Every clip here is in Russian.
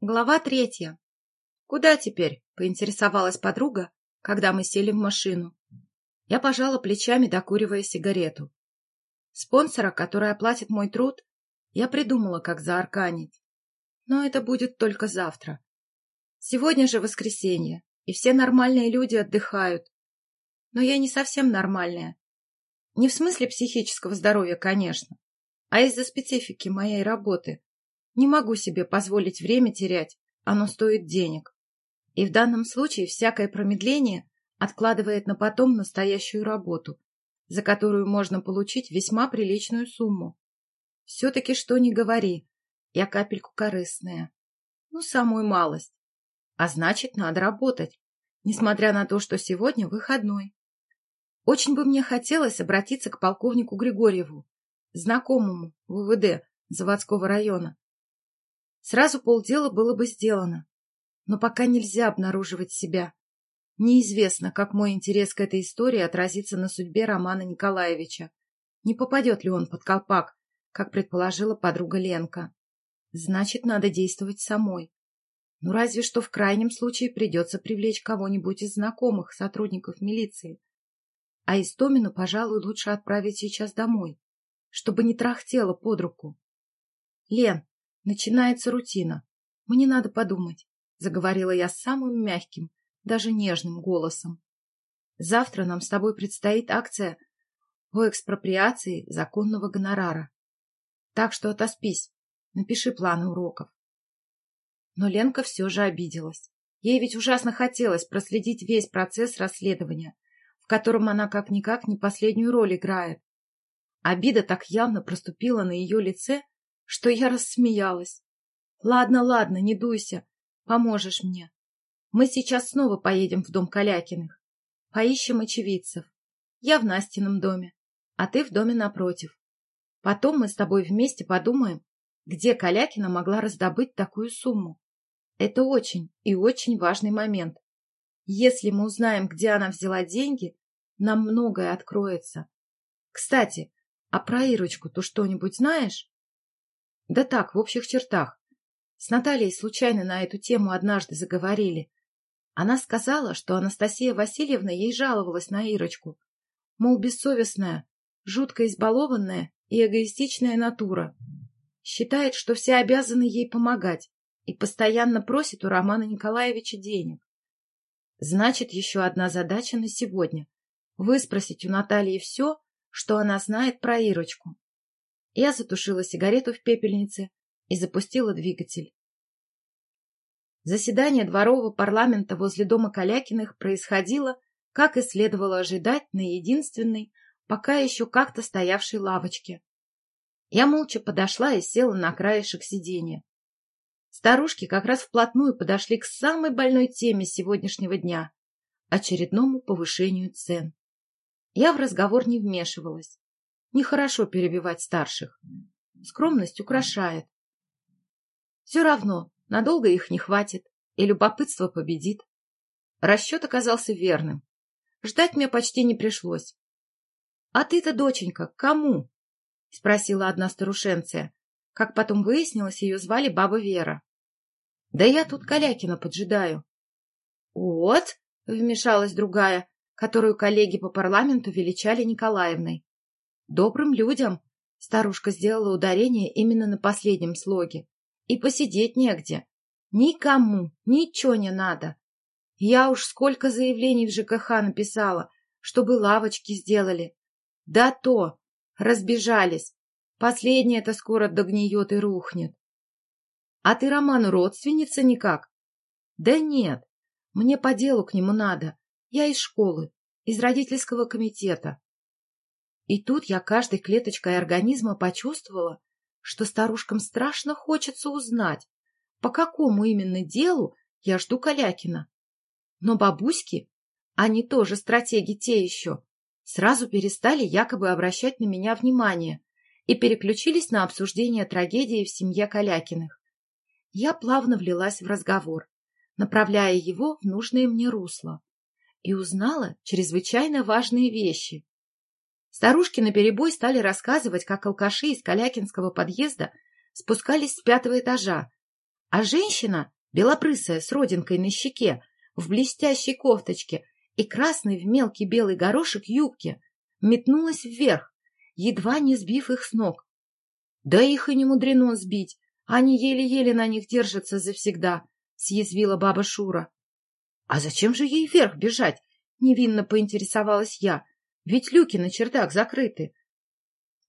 Глава третья. «Куда теперь?» — поинтересовалась подруга, когда мы сели в машину. Я пожала плечами, докуривая сигарету. Спонсора, который оплатит мой труд, я придумала, как заарканить. Но это будет только завтра. Сегодня же воскресенье, и все нормальные люди отдыхают. Но я не совсем нормальная. Не в смысле психического здоровья, конечно, а из-за специфики моей работы. Не могу себе позволить время терять, оно стоит денег. И в данном случае всякое промедление откладывает на потом настоящую работу, за которую можно получить весьма приличную сумму. Все-таки что ни говори, я капельку корыстная. Ну, самую малость. А значит, надо работать, несмотря на то, что сегодня выходной. Очень бы мне хотелось обратиться к полковнику Григорьеву, знакомому в УВД заводского района. Сразу полдела было бы сделано, но пока нельзя обнаруживать себя. Неизвестно, как мой интерес к этой истории отразится на судьбе Романа Николаевича. Не попадет ли он под колпак, как предположила подруга Ленка. Значит, надо действовать самой. Ну, разве что в крайнем случае придется привлечь кого-нибудь из знакомых сотрудников милиции. А Истомину, пожалуй, лучше отправить сейчас домой, чтобы не трахтело под руку. — Лен, начинается рутина. Мне надо подумать, — заговорила я самым мягким, даже нежным голосом. Завтра нам с тобой предстоит акция по экспроприации законного гонорара. Так что отоспись, напиши планы уроков. Но Ленка все же обиделась. Ей ведь ужасно хотелось проследить весь процесс расследования, в котором она как-никак не последнюю роль играет. Обида так явно проступила на ее лице, что я рассмеялась. Ладно, ладно, не дуйся, поможешь мне. Мы сейчас снова поедем в дом Калякиных. Поищем очевидцев. Я в Настином доме, а ты в доме напротив. Потом мы с тобой вместе подумаем, где Калякина могла раздобыть такую сумму. Это очень и очень важный момент. Если мы узнаем, где она взяла деньги, нам многое откроется. Кстати, а про Ирочку ты что-нибудь знаешь? Да так, в общих чертах. С Натальей случайно на эту тему однажды заговорили. Она сказала, что Анастасия Васильевна ей жаловалась на Ирочку. Мол, бессовестная, жутко избалованная и эгоистичная натура. Считает, что все обязаны ей помогать и постоянно просит у Романа Николаевича денег. Значит, еще одна задача на сегодня — выспросить у Натальи все, что она знает про Ирочку. Я затушила сигарету в пепельнице и запустила двигатель. Заседание дворового парламента возле дома Калякиных происходило, как и следовало ожидать, на единственной, пока еще как-то стоявшей лавочке. Я молча подошла и села на краешек сиденья. Старушки как раз вплотную подошли к самой больной теме сегодняшнего дня — очередному повышению цен. Я в разговор не вмешивалась. Нехорошо перебивать старших. Скромность украшает. Все равно, Надолго их не хватит, и любопытство победит. Расчет оказался верным. Ждать мне почти не пришлось. — А ты-то, доченька, кому? — спросила одна старушенция. Как потом выяснилось, ее звали баба Вера. — Да я тут Калякина поджидаю. — Вот, — вмешалась другая, которую коллеги по парламенту величали Николаевной. — Добрым людям, — старушка сделала ударение именно на последнем слоге. И посидеть негде. Никому ничего не надо. Я уж сколько заявлений в ЖКХ написала, чтобы лавочки сделали. Да то, разбежались. Последнее-то скоро догниет и рухнет. А ты Роману родственница никак? Да нет, мне по делу к нему надо. Я из школы, из родительского комитета. И тут я каждой клеточкой организма почувствовала, что старушкам страшно хочется узнать, по какому именно делу я жду Калякина. Но бабуськи, они тоже стратеги те еще, сразу перестали якобы обращать на меня внимание и переключились на обсуждение трагедии в семье Калякиных. Я плавно влилась в разговор, направляя его в нужное мне русло, и узнала чрезвычайно важные вещи. Старушки наперебой стали рассказывать, как алкаши из Калякинского подъезда спускались с пятого этажа, А женщина, белобрысая, с родинкой на щеке, в блестящей кофточке и красной в мелкий белый горошек юбке, метнулась вверх, едва не сбив их с ног. Да их и не мудрено сбить, они еле-еле на них держатся завсегда, — съязвила баба Шура. — А зачем же ей вверх бежать? — невинно поинтересовалась я. — Ведь люки на чердак закрыты.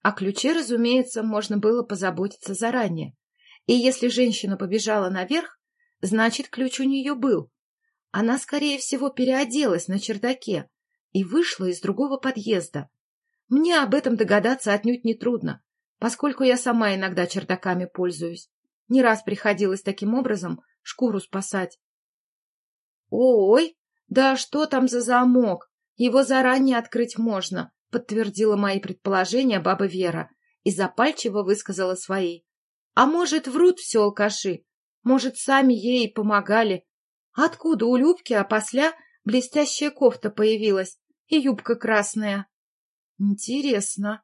О ключе, разумеется, можно было позаботиться заранее. И если женщина побежала наверх, значит, ключ у нее был. Она, скорее всего, переоделась на чердаке и вышла из другого подъезда. Мне об этом догадаться отнюдь нетрудно, поскольку я сама иногда чердаками пользуюсь. Не раз приходилось таким образом шкуру спасать. «Ой, да что там за замок? Его заранее открыть можно», подтвердила мои предположения баба Вера и запальчиво высказала свои. «А может, врут все алкаши? Может, сами ей помогали? Откуда у Любки опосля блестящая кофта появилась и юбка красная?» «Интересно.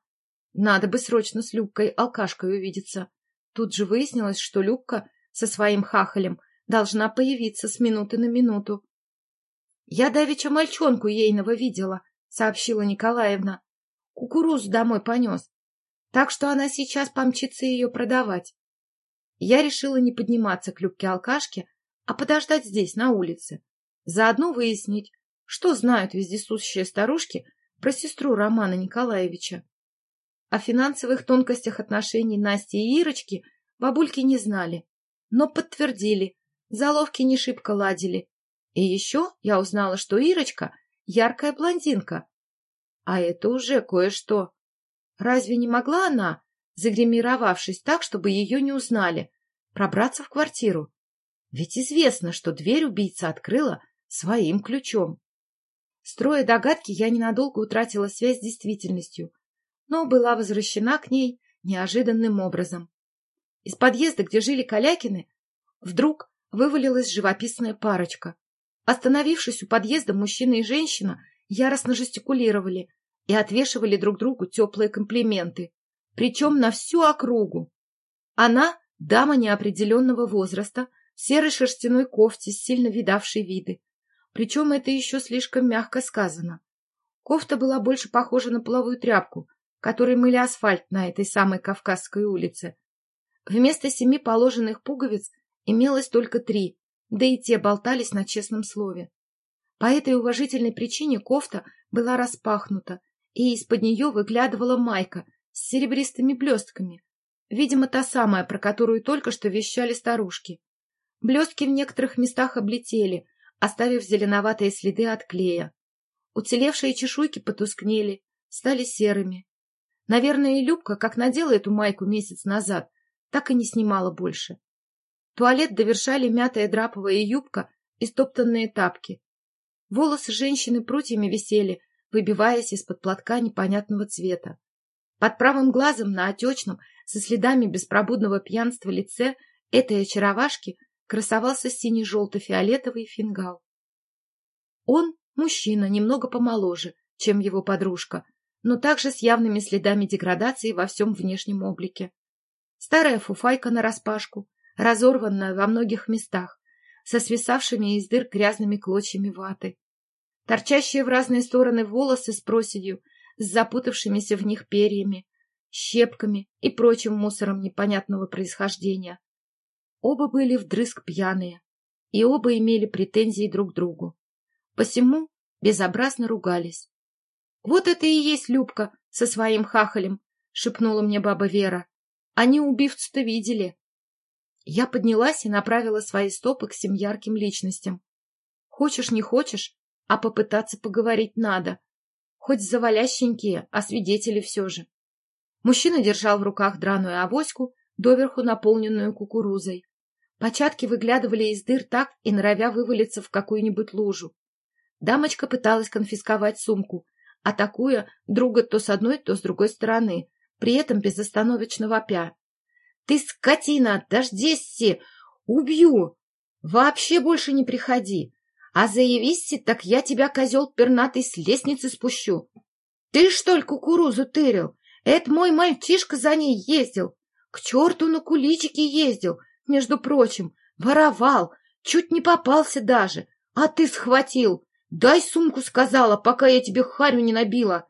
Надо бы срочно с Любкой алкашкой увидеться. Тут же выяснилось, что Любка со своим хахалем должна появиться с минуты на минуту. — Я давеча мальчонку ейного видела, — сообщила Николаевна. Кукурузу домой понес. Так что она сейчас помчится ее продавать. Я решила не подниматься к Любке-алкашке, а подождать здесь, на улице. Заодно выяснить, что знают вездесущие старушки про сестру Романа Николаевича. О финансовых тонкостях отношений Насти и Ирочки бабульки не знали, но подтвердили, заловки не шибко ладили. И еще я узнала, что Ирочка — яркая блондинка. А это уже кое-что. Разве не могла она, загримировавшись так, чтобы ее не узнали, пробраться в квартиру? Ведь известно, что дверь убийца открыла своим ключом. Строя догадки, я ненадолго утратила связь с действительностью но была возвращена к ней неожиданным образом. Из подъезда, где жили Калякины, вдруг вывалилась живописная парочка. Остановившись у подъезда, мужчина и женщина яростно жестикулировали и отвешивали друг другу теплые комплименты, причем на всю округу. Она — дама неопределенного возраста, в серой шерстяной кофте сильно видавшей виды. Причем это еще слишком мягко сказано. Кофта была больше похожа на половую тряпку, которые мыли асфальт на этой самой Кавказской улице. Вместо семи положенных пуговиц имелось только три, да и те болтались на честном слове. По этой уважительной причине кофта была распахнута, и из-под нее выглядывала майка с серебристыми блестками, видимо, та самая, про которую только что вещали старушки. Блестки в некоторых местах облетели, оставив зеленоватые следы от клея. Уцелевшие чешуйки потускнели, стали серыми, Наверное, и Любка, как надела эту майку месяц назад, так и не снимала больше. Туалет довершали мятая драповая юбка и стоптанные тапки. Волосы женщины прутьями висели, выбиваясь из-под платка непонятного цвета. Под правым глазом на отечном, со следами беспробудного пьянства лице этой очаровашки красовался синий-желто-фиолетовый фингал. Он, мужчина, немного помоложе, чем его подружка, но также с явными следами деградации во всем внешнем облике. Старая фуфайка нараспашку, разорванная во многих местах, со свисавшими из дыр грязными клочьями ваты. Торчащие в разные стороны волосы с проседью, с запутавшимися в них перьями, щепками и прочим мусором непонятного происхождения. Оба были вдрызг пьяные, и оба имели претензии друг к другу. Посему безобразно ругались, — Вот это и есть Любка со своим хахалем, — шепнула мне баба Вера. — Они убивцу-то видели. Я поднялась и направила свои стопы к всем ярким личностям. Хочешь, не хочешь, а попытаться поговорить надо. Хоть завалященькие, а свидетели все же. Мужчина держал в руках драную авоську, доверху наполненную кукурузой. Початки выглядывали из дыр так и норовя вывалиться в какую-нибудь лужу. Дамочка пыталась конфисковать сумку, атакуя друга то с одной, то с другой стороны, при этом безостановочно вопя. — Ты скотина, дождешься! Убью! Вообще больше не приходи! А заявись, так я тебя, козел пернатый, с лестницы спущу! Ты, что ли, кукурузу тырил? Это мой мальчишка за ней ездил! К черту на куличики ездил, между прочим, Воровал, чуть не попался даже, а ты схватил. Дай сумку, сказала, пока я тебе харю не набила.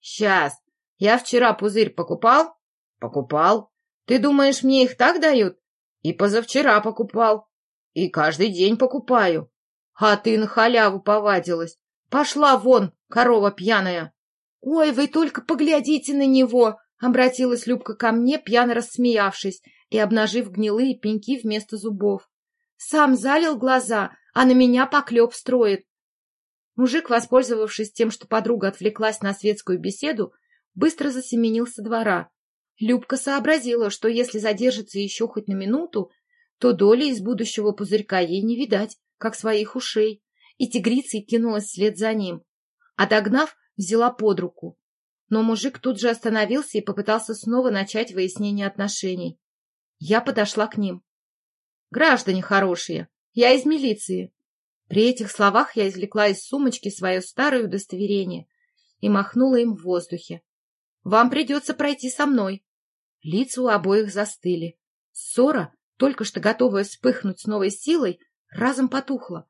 Сейчас. Я вчера пузырь покупал? Покупал. Ты думаешь, мне их так дают? И позавчера покупал. И каждый день покупаю. А ты на халяву повадилась. Пошла вон, корова пьяная. Ой, вы только поглядите на него, обратилась Любка ко мне, пьяно рассмеявшись и обнажив гнилые пеньки вместо зубов. Сам залил глаза, а на меня поклеп строит. Мужик, воспользовавшись тем, что подруга отвлеклась на светскую беседу, быстро засеменил со двора. Любка сообразила, что если задержится еще хоть на минуту, то доли из будущего пузырька ей не видать, как своих ушей, и тигрицей кинулась вслед за ним. Отогнав, взяла под руку. Но мужик тут же остановился и попытался снова начать выяснение отношений. Я подошла к ним. «Граждане хорошие, я из милиции». При этих словах я извлекла из сумочки свое старое удостоверение и махнула им в воздухе. «Вам придется пройти со мной». Лица у обоих застыли. Ссора, только что готовая вспыхнуть с новой силой, разом потухла.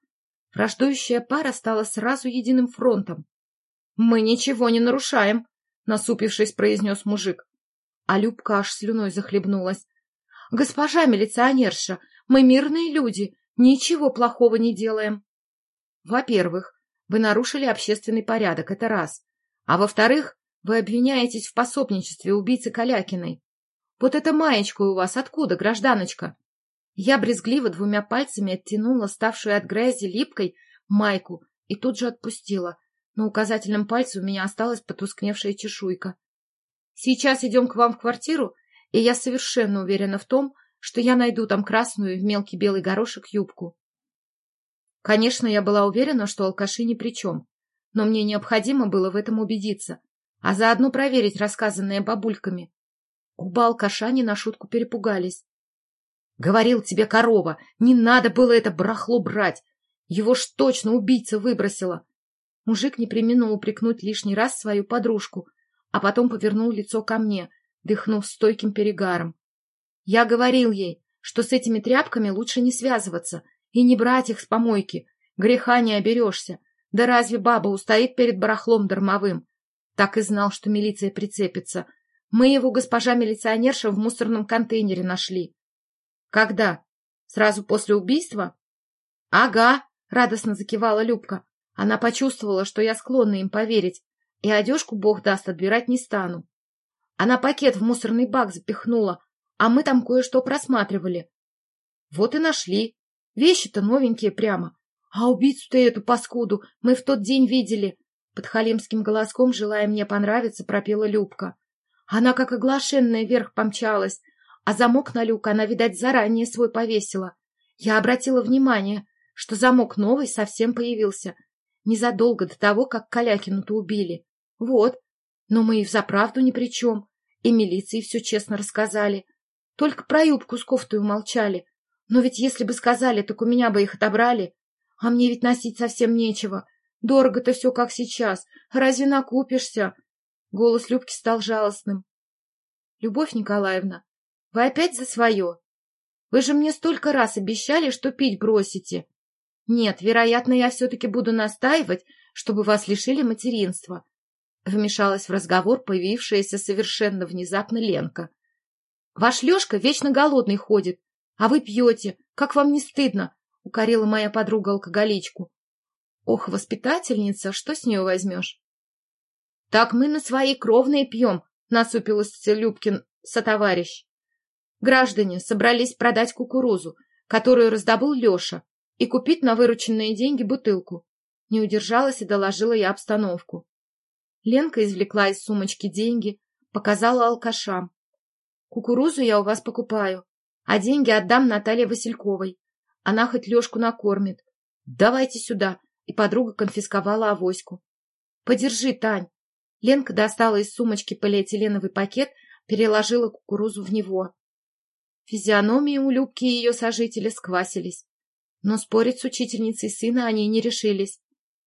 Враждующая пара стала сразу единым фронтом. — Мы ничего не нарушаем, — насупившись, произнес мужик. А Любка аж слюной захлебнулась. — Госпожа милиционерша, мы мирные люди, ничего плохого не делаем. — Во-первых, вы нарушили общественный порядок, это раз. А во-вторых, вы обвиняетесь в пособничестве убийцы Калякиной. Вот эта маечка у вас откуда, гражданочка? Я брезгливо двумя пальцами оттянула ставшую от грязи липкой майку и тут же отпустила. На указательном пальце у меня осталась потускневшая чешуйка. Сейчас идем к вам в квартиру, и я совершенно уверена в том, что я найду там красную в мелкий белый горошек юбку. Конечно, я была уверена, что алкаши ни при чем, но мне необходимо было в этом убедиться, а заодно проверить рассказанное бабульками. Оба алкаша не на шутку перепугались. Говорил тебе, корова, не надо было это барахло брать. Его ж точно убийца выбросила. Мужик не применил упрекнуть лишний раз свою подружку, а потом повернул лицо ко мне, дыхнув стойким перегаром. Я говорил ей, что с этими тряпками лучше не связываться и не брать их с помойки. Греха не оберешься. Да разве баба устоит перед барахлом дармовым? Так и знал, что милиция прицепится. Мы его, госпожа милиционерша, в мусорном контейнере нашли. Когда? Сразу после убийства? Ага, радостно закивала Любка. Она почувствовала, что я склонна им поверить, и одежку бог даст отбирать не стану. Она пакет в мусорный бак запихнула, а мы там кое-что просматривали. Вот и нашли. Вещи-то новенькие прямо. А убийцу-то эту паскуду мы в тот день видели. Под халимским голоском, желая мне понравиться, пропела Любка. Она, как оглашенная, вверх помчалась, а замок на люк она, видать, заранее свой повесила. Я обратила внимание, что замок новый совсем появился. Незадолго до того, как Калякину-то убили. Вот. Но мы и взаправду ни при чем. И милиции все честно рассказали. Только про юбку с кофтой умолчали. Но ведь если бы сказали, так у меня бы их отобрали. А мне ведь носить совсем нечего. Дорого-то все как сейчас. Разве накупишься? Голос Любки стал жалостным. — Любовь Николаевна, вы опять за свое? Вы же мне столько раз обещали, что пить бросите. Нет, вероятно, я все-таки буду настаивать, чтобы вас лишили материнства. Вмешалась в разговор появившаяся совершенно внезапно Ленка. Ваш Лешка вечно голодный ходит, а вы пьете. Как вам не стыдно? Укорила моя подруга алкоголичку. Ох, воспитательница, что с нее возьмешь? Так мы на свои кровные пьем, насупилась Любкин сотоварищ. Граждане собрались продать кукурузу, которую раздобыл Леша, и купить на вырученные деньги бутылку. Не удержалась и доложила я обстановку. Ленка извлекла из сумочки деньги, показала алкашам. Кукурузу я у вас покупаю, а деньги отдам Наталье Васильковой. Она хоть Лешку накормит. Давайте сюда. И подруга конфисковала авоську. Подержи, Тань. Ленка достала из сумочки полиэтиленовый пакет, переложила кукурузу в него. Физиономии у Любки и ее сожителя сквасились. Но спорить с учительницей сына они не решились.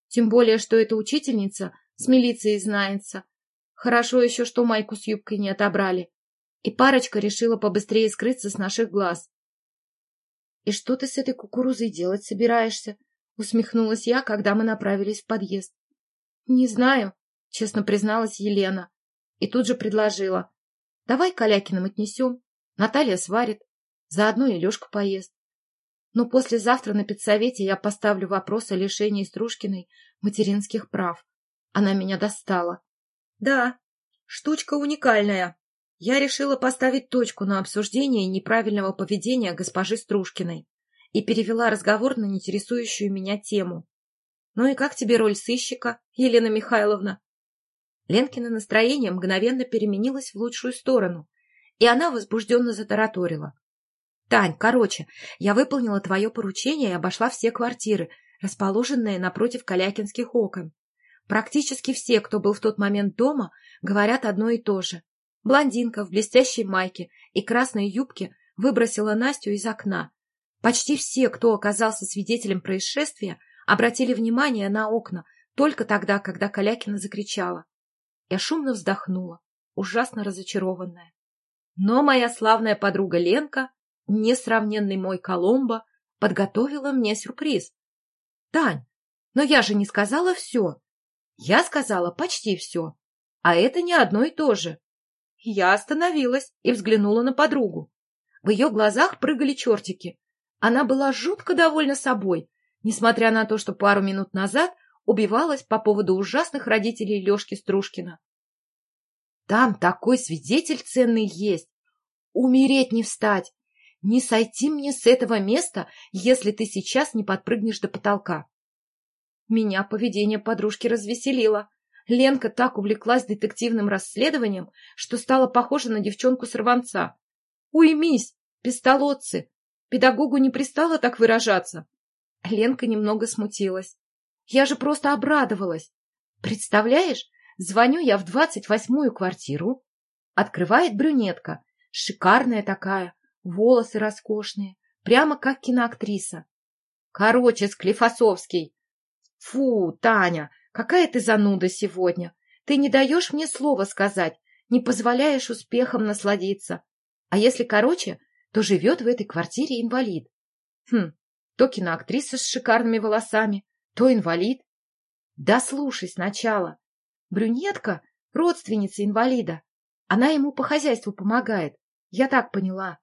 Тем более, что эта учительница с милицией знается. Хорошо еще, что майку с юбкой не отобрали. И парочка решила побыстрее скрыться с наших глаз. И что ты с этой кукурузой делать собираешься? Усмехнулась я, когда мы направились в подъезд. Не знаю, честно призналась Елена. И тут же предложила. Давай Калякиным отнесем. Наталья сварит. Заодно и Лешка поест. Но послезавтра на педсовете я поставлю вопрос о лишении Стружкиной материнских прав. Она меня достала. Да, штучка уникальная. Я решила поставить точку на обсуждении неправильного поведения госпожи Стружкиной и перевела разговор на неинтересующую меня тему. «Ну и как тебе роль сыщика, Елена Михайловна?» Ленкино настроение мгновенно переменилось в лучшую сторону, и она возбужденно затараторила. «Тань, короче, я выполнила твое поручение и обошла все квартиры, расположенные напротив Калякинских окон. Практически все, кто был в тот момент дома, говорят одно и то же. Блондинка в блестящей майке и красной юбке выбросила Настю из окна. Почти все, кто оказался свидетелем происшествия, обратили внимание на окна только тогда, когда Калякина закричала. Я шумно вздохнула, ужасно разочарованная. Но моя славная подруга Ленка несравненный мой Коломбо, подготовила мне сюрприз. — Тань, но я же не сказала все. Я сказала почти все. А это не одно и то же. Я остановилась и взглянула на подругу. В ее глазах прыгали чертики. Она была жутко довольна собой, несмотря на то, что пару минут назад убивалась по поводу ужасных родителей Лешки Стружкина. Там такой свидетель ценный есть. Умереть не встать. Не сойти мне с этого места, если ты сейчас не подпрыгнешь до потолка. Меня поведение подружки развеселило. Ленка так увлеклась детективным расследованием, что стала похожа на девчонку-сорванца. Уймись, пистолотцы! Педагогу не пристало так выражаться. Ленка немного смутилась. Я же просто обрадовалась. Представляешь, звоню я в двадцать восьмую квартиру. Открывает брюнетка, шикарная такая, волосы роскошные, прямо как киноактриса. Короче, Склифосовский. Фу, Таня, какая ты зануда сегодня. Ты не даешь мне слова сказать, не позволяешь успехом насладиться. А если короче, то живет в этой квартире инвалид. Хм, то киноактриса с шикарными волосами, то инвалид. Да слушай сначала. Брюнетка — родственница инвалида. Она ему по хозяйству помогает. Я так поняла.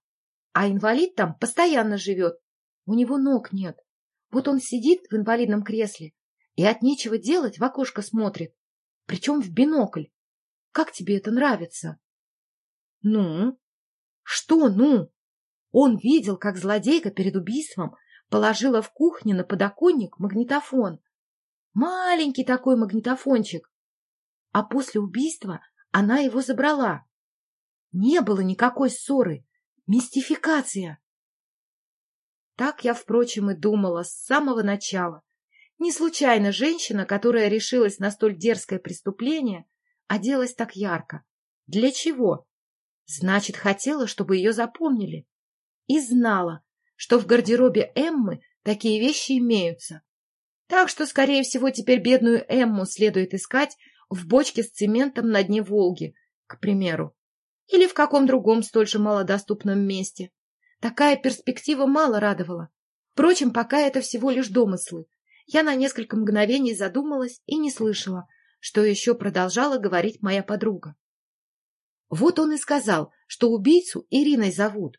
А инвалид там постоянно живет. У него ног нет. Вот он сидит в инвалидном кресле и от нечего делать в окошко смотрит. Причем в бинокль. Как тебе это нравится? Ну? Что ну? Он видел, как злодейка перед убийством положила в кухне на подоконник магнитофон. Маленький такой магнитофончик. А после убийства она его забрала. Не было никакой ссоры. Мистификация. Так я, впрочем, и думала с самого начала. Не случайно женщина, которая решилась на столь дерзкое преступление, оделась так ярко. Для чего? Значит, хотела, чтобы ее запомнили. И знала, что в гардеробе Эммы такие вещи имеются. Так что, скорее всего, теперь бедную Эмму следует искать в бочке с цементом на дне Волги, к примеру или в каком другом столь же малодоступном месте. Такая перспектива мало радовала. Впрочем, пока это всего лишь домыслы. Я на несколько мгновений задумалась и не слышала, что еще продолжала говорить моя подруга. Вот он и сказал, что убийцу Ириной зовут.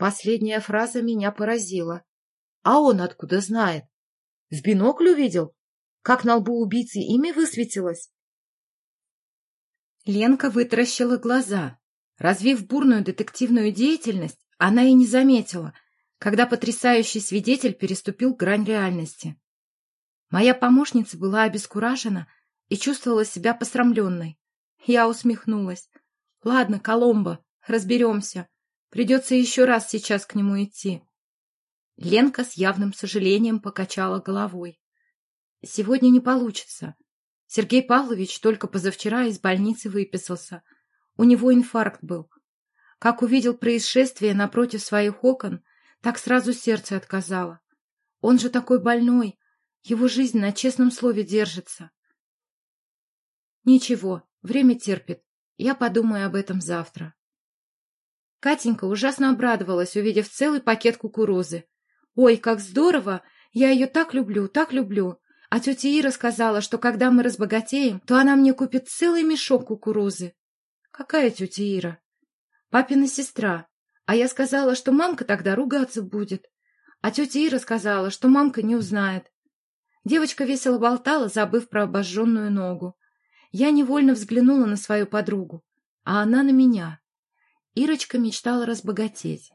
Последняя фраза меня поразила. А он откуда знает? В бинокль увидел? Как на лбу убийцы имя высветилось? Ленка вытаращила глаза. Развив бурную детективную деятельность, она и не заметила, когда потрясающий свидетель переступил грань реальности. Моя помощница была обескуражена и чувствовала себя посрамленной. Я усмехнулась. «Ладно, Коломбо, разберемся. Придется еще раз сейчас к нему идти». Ленка с явным сожалением покачала головой. «Сегодня не получится. Сергей Павлович только позавчера из больницы выписался. У него инфаркт был. Как увидел происшествие напротив своих окон, так сразу сердце отказало. Он же такой больной, его жизнь на честном слове держится. Ничего, время терпит. Я подумаю об этом завтра. Катенька ужасно обрадовалась, увидев целый пакет кукурузы. «Ой, как здорово! Я ее так люблю, так люблю!» А тетя Ира сказала, что когда мы разбогатеем, то она мне купит целый мешок кукурузы. Какая тетя Ира? Папина сестра. А я сказала, что мамка тогда ругаться будет. А тетя Ира сказала, что мамка не узнает. Девочка весело болтала, забыв про обожженную ногу. Я невольно взглянула на свою подругу, а она на меня. Ирочка мечтала разбогатеть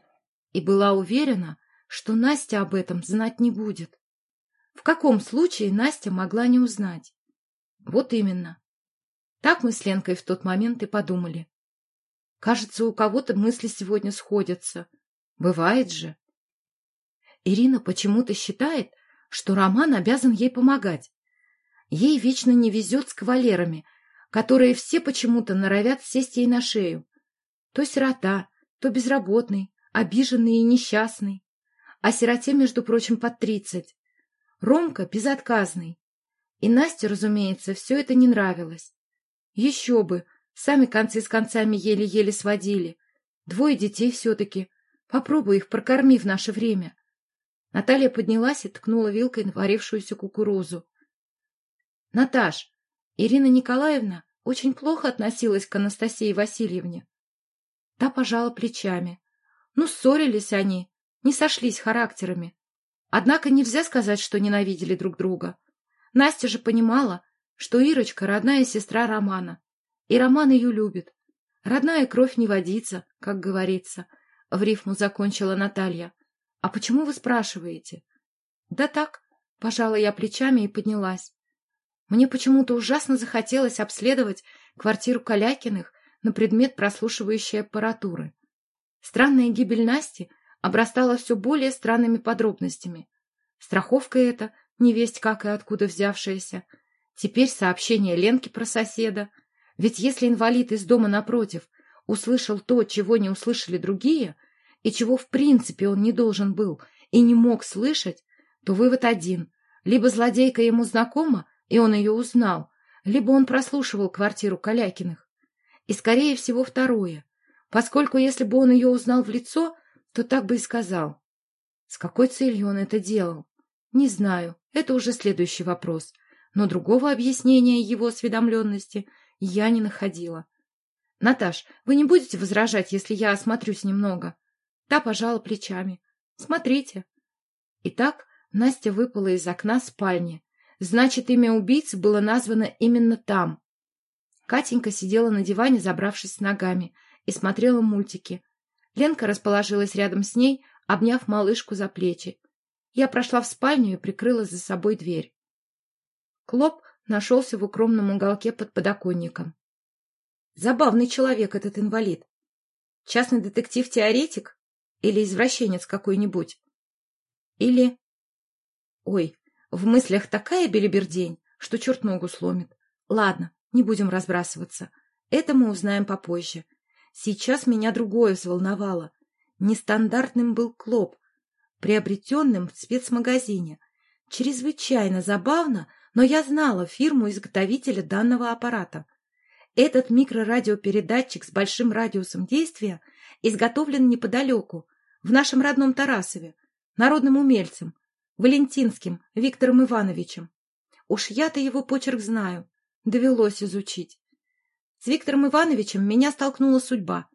и была уверена, что Настя об этом знать не будет. В каком случае Настя могла не узнать? Вот именно. Так мы с Ленкой в тот момент и подумали. Кажется, у кого-то мысли сегодня сходятся. Бывает же. Ирина почему-то считает, что Роман обязан ей помогать. Ей вечно не везет с кавалерами, которые все почему-то норовят сесть ей на шею. То сирота, то безработный, обиженный и несчастный. А сироте, между прочим, под тридцать. Ромка безотказный. И Насте, разумеется, все это не нравилось. Еще бы, сами концы с концами еле-еле сводили. Двое детей все-таки. Попробуй их прокорми в наше время. Наталья поднялась и ткнула вилкой на варившуюся кукурузу. — Наташ, Ирина Николаевна очень плохо относилась к Анастасии Васильевне. Та пожала плечами. Ну, ссорились они, не сошлись характерами. Однако нельзя сказать, что ненавидели друг друга. Настя же понимала, что Ирочка — родная сестра Романа, и Роман ее любит. Родная кровь не водится, как говорится, — в рифму закончила Наталья. — А почему вы спрашиваете? — Да так, — пожала я плечами и поднялась. Мне почему-то ужасно захотелось обследовать квартиру Калякиных на предмет прослушивающей аппаратуры. Странная гибель Насти обрастала все более странными подробностями. Страховка эта, невесть как и откуда взявшаяся. Теперь сообщение Ленки про соседа. Ведь если инвалид из дома напротив услышал то, чего не услышали другие, и чего в принципе он не должен был и не мог слышать, то вывод один. Либо злодейка ему знакома, и он ее узнал, либо он прослушивал квартиру Калякиных. И, скорее всего, второе, поскольку если бы он ее узнал в лицо, то так бы и сказал. С какой целью он это делал? Не знаю, это уже следующий вопрос, но другого объяснения его осведомленности я не находила. — Наташ, вы не будете возражать, если я осмотрюсь немного? Та пожала плечами. — Смотрите. Итак, Настя выпала из окна спальни, Значит, имя убийцы было названо именно там. Катенька сидела на диване, забравшись с ногами, и смотрела мультики. Ленка расположилась рядом с ней, обняв малышку за плечи. Я прошла в спальню и прикрыла за собой дверь. Клоп нашелся в укромном уголке под подоконником. Забавный человек этот инвалид. Частный детектив-теоретик? Или извращенец какой-нибудь? Или... Ой, в мыслях такая белибердень, что черт ногу сломит. Ладно, не будем разбрасываться. Это мы узнаем попозже. Сейчас меня другое взволновало. Нестандартным был клоп, приобретенным в спецмагазине. Чрезвычайно забавно, но я знала фирму-изготовителя данного аппарата. Этот микрорадиопередатчик с большим радиусом действия изготовлен неподалеку, в нашем родном Тарасове, народным умельцем, Валентинским Виктором Ивановичем. Уж я-то его почерк знаю, довелось изучить. С Виктором Ивановичем меня столкнула судьба,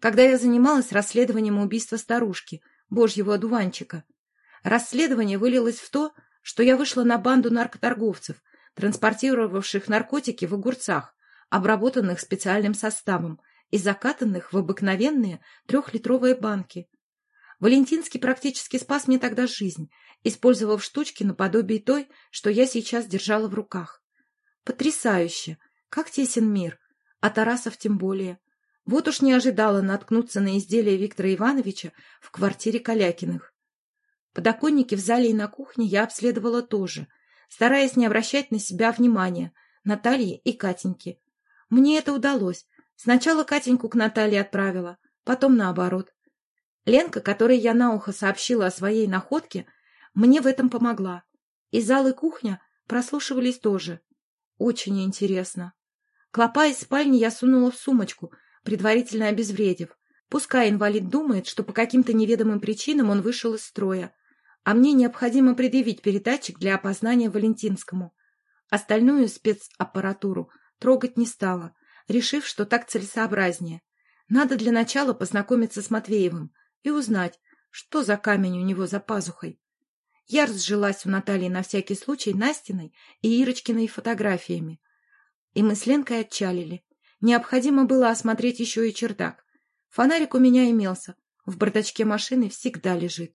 когда я занималась расследованием убийства старушки, божьего одуванчика. Расследование вылилось в то, что я вышла на банду наркоторговцев, транспортировавших наркотики в огурцах, обработанных специальным составом и закатанных в обыкновенные трехлитровые банки. Валентинский практически спас мне тогда жизнь, использовав штучки наподобие той, что я сейчас держала в руках. Потрясающе! Как тесен мир! А Тарасов тем более. Вот уж не ожидала наткнуться на изделие Виктора Ивановича в квартире Калякиных. Подоконники в зале и на кухне я обследовала тоже, стараясь не обращать на себя внимания, Натальи и Катеньки. Мне это удалось. Сначала Катеньку к Наталье отправила, потом наоборот. Ленка, которой я на ухо сообщила о своей находке, мне в этом помогла. И зал, и кухня прослушивались тоже. Очень интересно. Клопа из спальни я сунула в сумочку, предварительно обезвредив, Пускай инвалид думает, что по каким-то неведомым причинам он вышел из строя, а мне необходимо предъявить передатчик для опознания Валентинскому. Остальную спецаппаратуру трогать не стала, решив, что так целесообразнее. Надо для начала познакомиться с Матвеевым и узнать, что за камень у него за пазухой. Я разжилась у Натальи на всякий случай Настиной и Ирочкиной фотографиями. И мы с Ленкой отчалили. Необходимо было осмотреть еще и чердак. Фонарик у меня имелся, в бардачке машины всегда лежит.